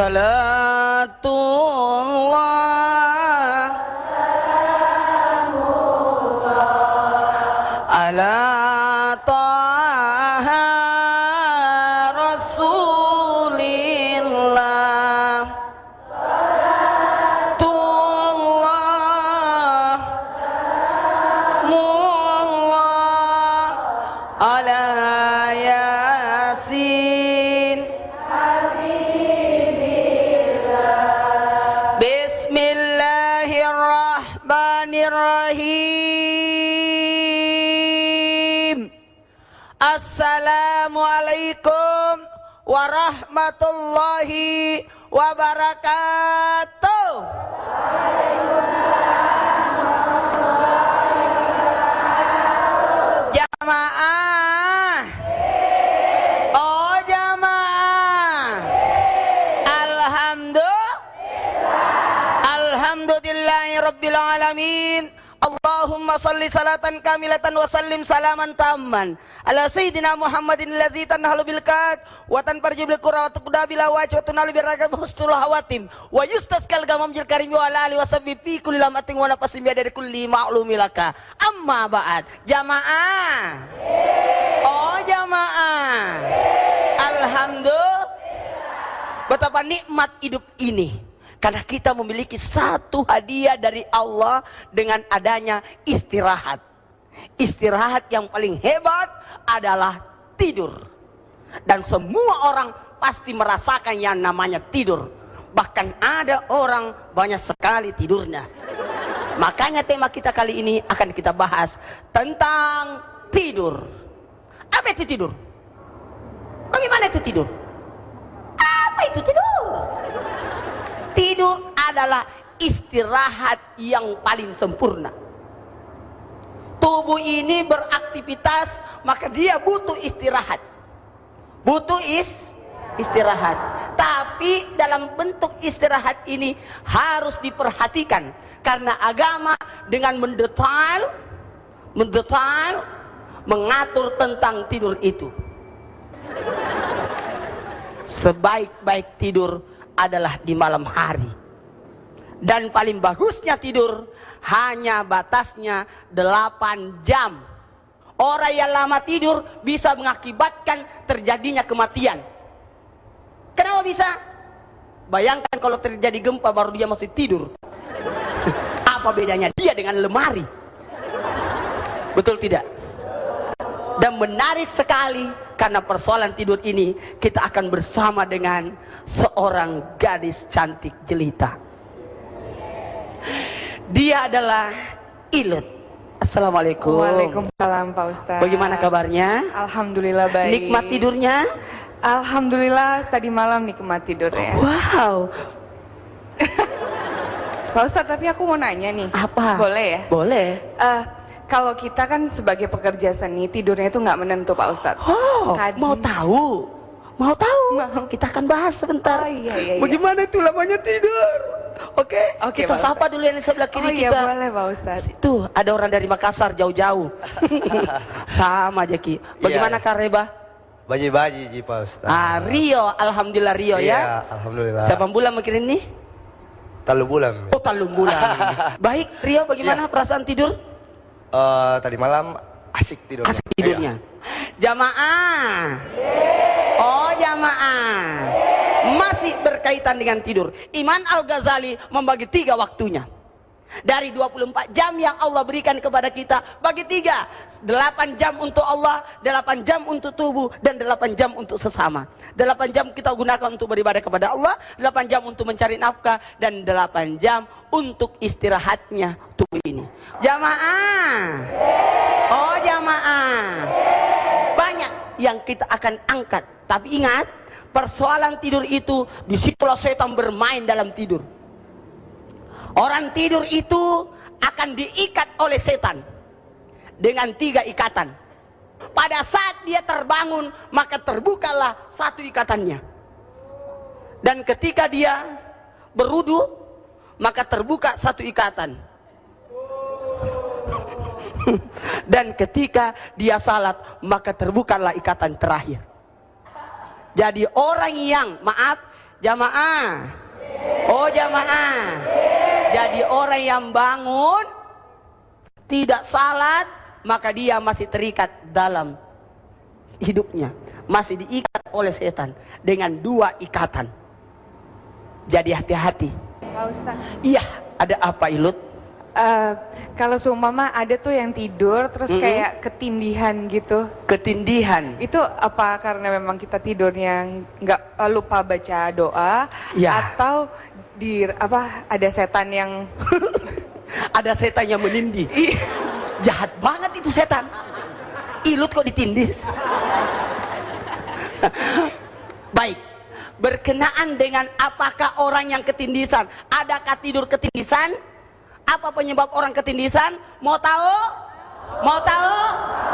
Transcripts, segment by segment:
Salatullah Assalamualaikum warahmatullahi wabarakatuh. Jamaah. Oh jamaah. Alhamdulillah. Alhamdulillahi Rabbil Alamin Allahumma salli salatan kamilatan wa sallim salaman tamman. Ala sayyidina Muhammadin allazi tanhalu bil kat wa tanfarju bil qura wa tuqda bil awaj wa tunalu bil ragab husnul hawatim wa yustaskal gamam jil karim wa ala alihi wa sahbihi fi kulli lamatin wa nafasin bi dari kulli ma'lumi laka. Amma ba'd. Jamaah. Oh jamaah. Alhamdulillah. Betapa nikmat hidup ini. Karena kita memiliki satu hadiah dari Allah dengan adanya istirahat. Istirahat yang paling hebat adalah tidur. Dan semua orang pasti merasakan yang namanya tidur. Bahkan ada orang banyak sekali tidurnya. Makanya tema kita kali ini akan kita bahas tentang tidur. Apa itu tidur? Bagaimana itu tidur? Apa itu tidur? Tidur adalah istirahat yang paling sempurna. Tubuh ini beraktivitas, maka dia butuh istirahat. Butuh is istirahat. Tapi dalam bentuk istirahat ini harus diperhatikan karena agama dengan mendetail mendetail mengatur tentang tidur itu. Sebaik-baik tidur adalah di malam hari. Dan paling bagusnya tidur hanya batasnya 8 jam. Orang yang lama tidur bisa mengakibatkan terjadinya kematian. Kenapa bisa? Bayangkan kalau terjadi gempa baru dia masih tidur. Apa bedanya dia dengan lemari? Betul tidak? Dan menarik sekali karena persoalan tidur ini kita akan bersama dengan seorang gadis cantik jelita. Dia adalah Ilut. Assalamualaikum. Waalaikumsalam Pak Ustadz. Bagaimana kabarnya? Alhamdulillah baik. Nikmat tidurnya? Alhamdulillah tadi malam nikmat tidur ya. Wow. Pak Ustadz tapi aku mau nanya nih. Apa? Boleh ya? Boleh. Eh, kalau kita kan sebagai pekerja seni tidurnya itu nggak menentu Pak Ustadz. Oh, Tadi- mau tahu? Mau tahu? Mau. Kita akan bahas sebentar. Oh, iya, iya, iya. Bagaimana itu lamanya tidur? Oke, Oke, kita Pak sapa dulu yang di sebelah Oh kiri iya kita. boleh Pak Ustadz. Situ ada orang dari Makassar jauh-jauh. Sama Jaki. Bagaimana Iya. Kak Reba? Baji-baji ji Pak Ustaz. Ah, Rio, alhamdulillah Rio Iya, ya. alhamdulillah. Siapa bulan mikirin nih? Talu bulan. Oh, talung bulan. Baik, Rio bagaimana Iya. perasaan tidur? Eh, tadi malam asik tidur. Asik tidurnya. Jamaah. Oh, jamaah. Masih berkaitan dengan tidur. Iman Al-Ghazali membagi tiga waktunya. Dari 24 jam yang Allah berikan kepada kita Bagi tiga 8 jam untuk Allah 8 jam untuk tubuh Dan 8 jam untuk sesama. 8 jam kita gunakan untuk beribadah kepada Allah 8 jam untuk mencari nafkah Dan 8 jam untuk istirahatnya tubuh ini. Jamaah! Oh jamaah! Banyak yang kita akan angkat. Tapi ingat Persoalan tidur itu Di situlah setan bermain dalam tidur Orang tidur itu akan diikat oleh setan dengan tiga ikatan. Pada saat dia terbangun, maka terbukalah satu ikatannya. Dan ketika dia berudu, maka terbuka satu ikatan. Dan ketika dia salat, maka terbukalah ikatan terakhir. Jadi orang yang maaf Jamaah. Oh jamaah. Jadi orang yang bangun tidak salat maka dia masih terikat dalam hidupnya. Masih diikat oleh setan dengan dua ikatan. Jadi hati-hati. Iya, ada apa Ilut? Eh, kalau seumpama ada tuh yang tidur terus Mm-mm. kayak ketindihan gitu. Ketindihan. Itu apa karena memang kita tidurnya nggak eh, lupa baca doa Ya. atau di apa ada setan yang Ada setan yang menindih. Jahat banget itu setan. Ilut kok ditindis. Baik. Berkenaan dengan apakah orang yang ketindisan, adakah tidur ketindisan? Apa penyebab orang ketindisan? Mau tahu? Mau tahu?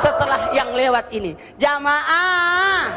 Setelah yang lewat ini. Jamaah.